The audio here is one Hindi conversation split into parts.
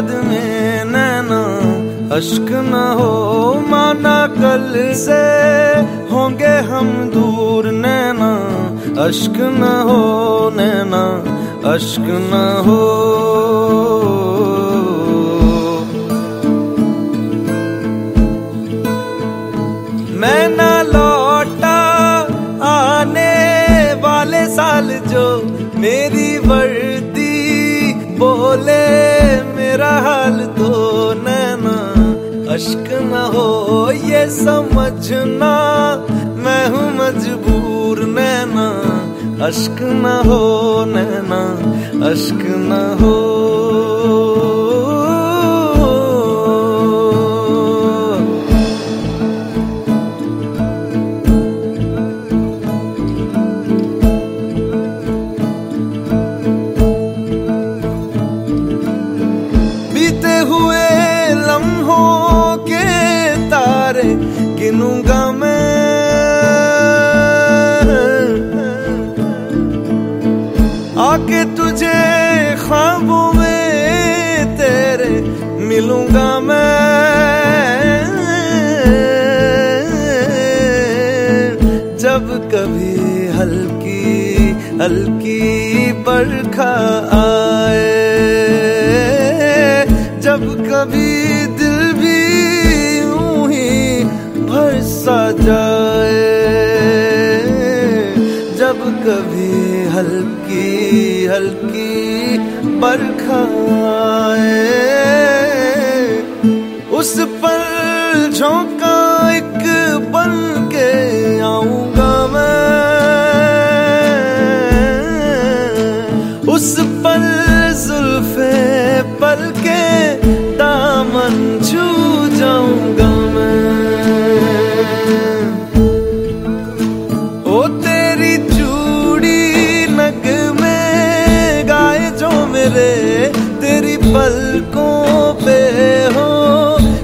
याद में नैना अश्क न हो, माना कल से होंगे हम दूर नैना। अश्क न हो, नैना अश्क न हो। समझना, मैं हूँ मजबूर नैना। अश्क न हो नैना, अश्क न हो। बीते हुए लम्हों के तारे गिनूँगा मैं। आके तुझे ख्वाबों में तेरे, मिलूँगा मैं। जब कभी हल्की हल्की बरखा आए, जब कभी हल्की की बरखाए। उस पल झोंका एक बन के आऊँगा मैं। उस पल जुल्फे पल के पलकों पे हो,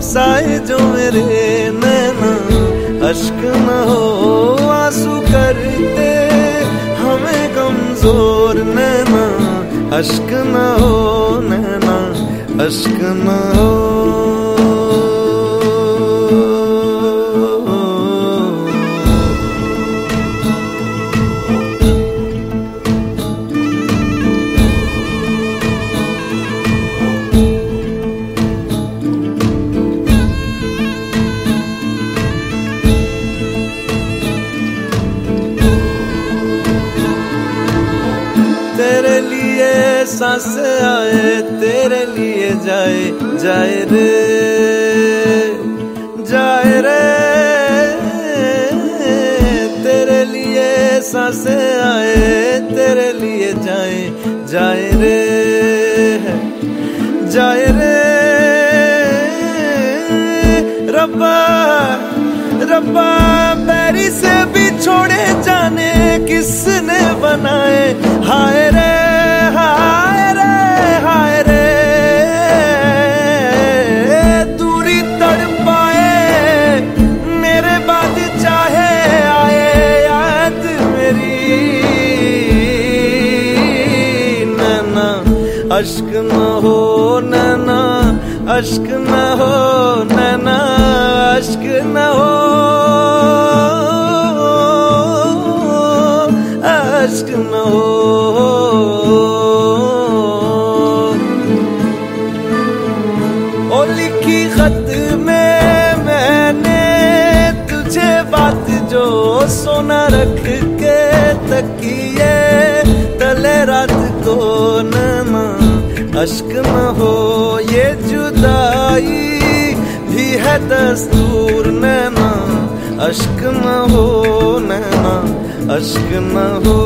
साए जो मेरे नैना, अश्क न हो, आँसू करते हमें कमज़ोर नैना, अश्क न हो नैना, अश्क न हो। सांस आए, तेरे लिए जाए जाए रे जाए रे। तेरे लिए सांस आए, तेरे लिए जाए जाए रे जाए रे। रब्बा रब्बा बैरी से भी छोड़े जाने, किसने बनाए? हाय रे। अश्क न हो नैना, अश्क न हो नैना, अश्क न हो, अश्क न हो। ओ लिखी खत में मैंने तुझे बात जो सोना रख के तकिए तले रात को नैना अश्क न हो, ये जुदाई भी है दस्तूर नैना। अश्क न हो, नैना, अश्क न हो।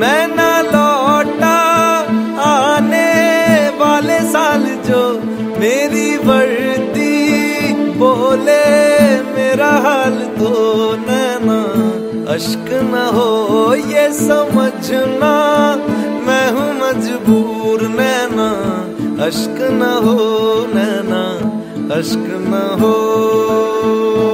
मैं ना लौटा आने वाले साल जो मेरी वर्दी हाल तो नैना, अश्क न हो ये समझना। मैं हूँ मजबूर नैना, अश्क न हो नैना, अश्क न हो।